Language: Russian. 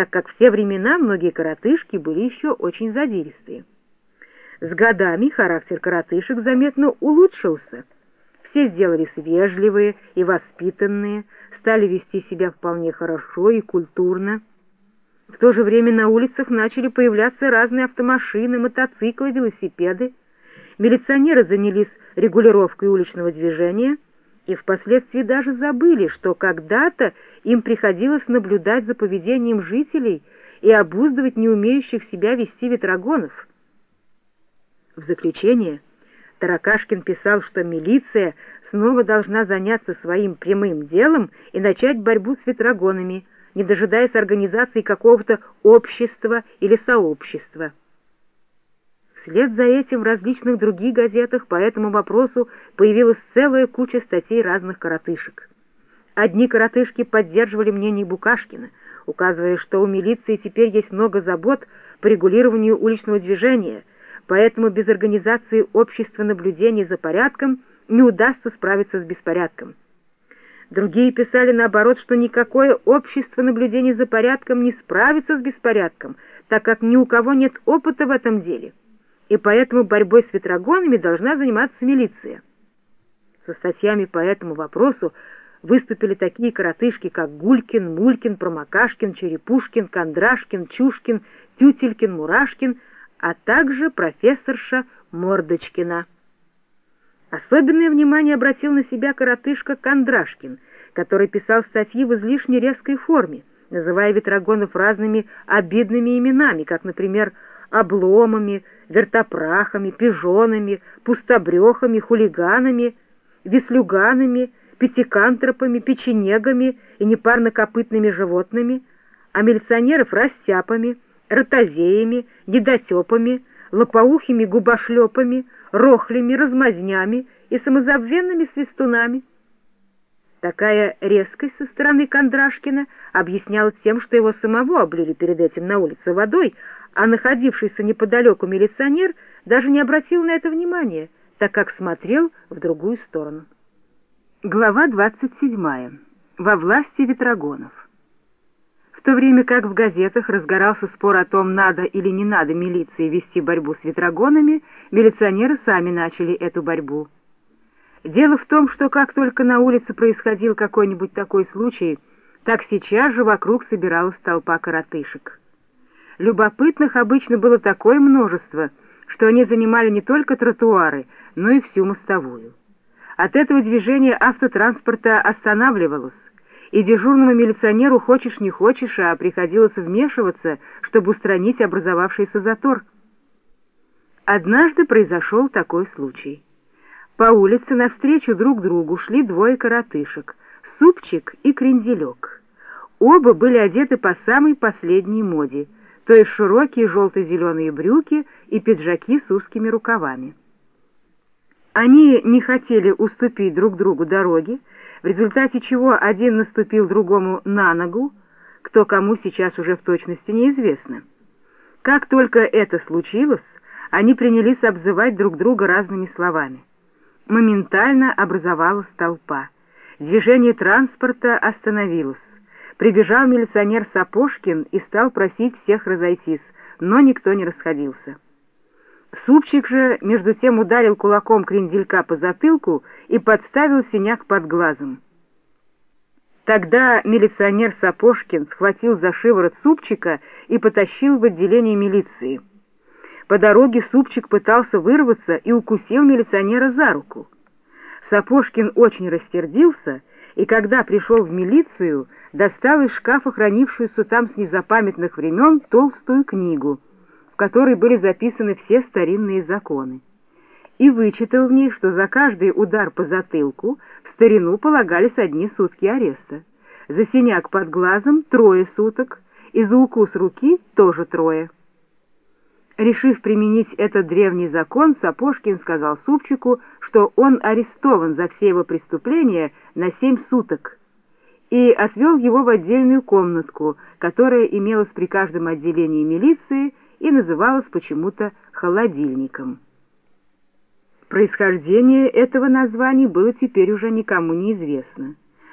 так как все времена многие коротышки были еще очень задиристые. С годами характер коротышек заметно улучшился. Все сделались вежливые и воспитанные, стали вести себя вполне хорошо и культурно. В то же время на улицах начали появляться разные автомашины, мотоциклы, велосипеды. Милиционеры занялись регулировкой уличного движения и впоследствии даже забыли, что когда-то им приходилось наблюдать за поведением жителей и обуздывать не умеющих себя вести ветрогонов. В заключение Таракашкин писал, что милиция снова должна заняться своим прямым делом и начать борьбу с ветрогонами, не дожидаясь организации какого-то общества или сообщества. Вслед за этим в различных других газетах по этому вопросу появилась целая куча статей разных коротышек. Одни коротышки поддерживали мнение Букашкина, указывая, что у милиции теперь есть много забот по регулированию уличного движения, поэтому без организации общества наблюдения за порядком не удастся справиться с беспорядком. Другие писали наоборот, что никакое общество наблюдения за порядком не справится с беспорядком, так как ни у кого нет опыта в этом деле, и поэтому борьбой с ветрогонами должна заниматься милиция. Со статьями по этому вопросу выступили такие коротышки, как Гулькин, Мулькин, Промокашкин, Черепушкин, Кондрашкин, Чушкин, Тютелькин, Мурашкин, а также профессорша Мордочкина. Особенное внимание обратил на себя коротышка Кондрашкин, который писал статьи в излишне резкой форме, называя ветрогонов разными обидными именами, как, например, обломами, вертопрахами, пижонами, пустобрехами, хулиганами, веслюганами, пятикантропами, печенегами и непарнокопытными животными, а милиционеров растяпами, ротозеями, недотепами, лопоухими губошлепами, рохлями, размазнями и самозабвенными свистунами. Такая резкость со стороны Кондрашкина объяснялась тем, что его самого облили перед этим на улице водой, а находившийся неподалеку милиционер даже не обратил на это внимания, так как смотрел в другую сторону. Глава 27. Во власти ветрогонов. В то время как в газетах разгорался спор о том, надо или не надо милиции вести борьбу с ветрогонами, милиционеры сами начали эту борьбу. Дело в том, что как только на улице происходил какой-нибудь такой случай, так сейчас же вокруг собиралась толпа коротышек. Любопытных обычно было такое множество, что они занимали не только тротуары, но и всю мостовую. От этого движение автотранспорта останавливалось, и дежурному милиционеру хочешь не хочешь, а приходилось вмешиваться, чтобы устранить образовавшийся затор. Однажды произошел такой случай. По улице навстречу друг другу шли двое коротышек — Супчик и Кренделек. Оба были одеты по самой последней моде, то есть широкие желто-зеленые брюки и пиджаки с узкими рукавами. Они не хотели уступить друг другу дороги, в результате чего один наступил другому на ногу, кто кому сейчас уже в точности неизвестно. Как только это случилось, они принялись обзывать друг друга разными словами. Моментально образовалась толпа. Движение транспорта остановилось. Прибежал милиционер Сапожкин и стал просить всех разойтись, но никто не расходился. Супчик же между тем ударил кулаком кренделька по затылку и подставил синяк под глазом. Тогда милиционер Сапожкин схватил за шиворот Супчика и потащил в отделение милиции. По дороге Супчик пытался вырваться и укусил милиционера за руку. Сапожкин очень растердился, и когда пришел в милицию, достал из шкафа хранившуюся там с незапамятных времен толстую книгу — которой были записаны все старинные законы, и вычитал в ней, что за каждый удар по затылку в старину полагались одни сутки ареста, за синяк под глазом трое суток, и за укус руки тоже трое. Решив применить этот древний закон, Сапожкин сказал Супчику, что он арестован за все его преступления на семь суток, и отвел его в отдельную комнатку, которая имелась при каждом отделении милиции и называлась почему-то холодильником. Происхождение этого названия было теперь уже никому не известно.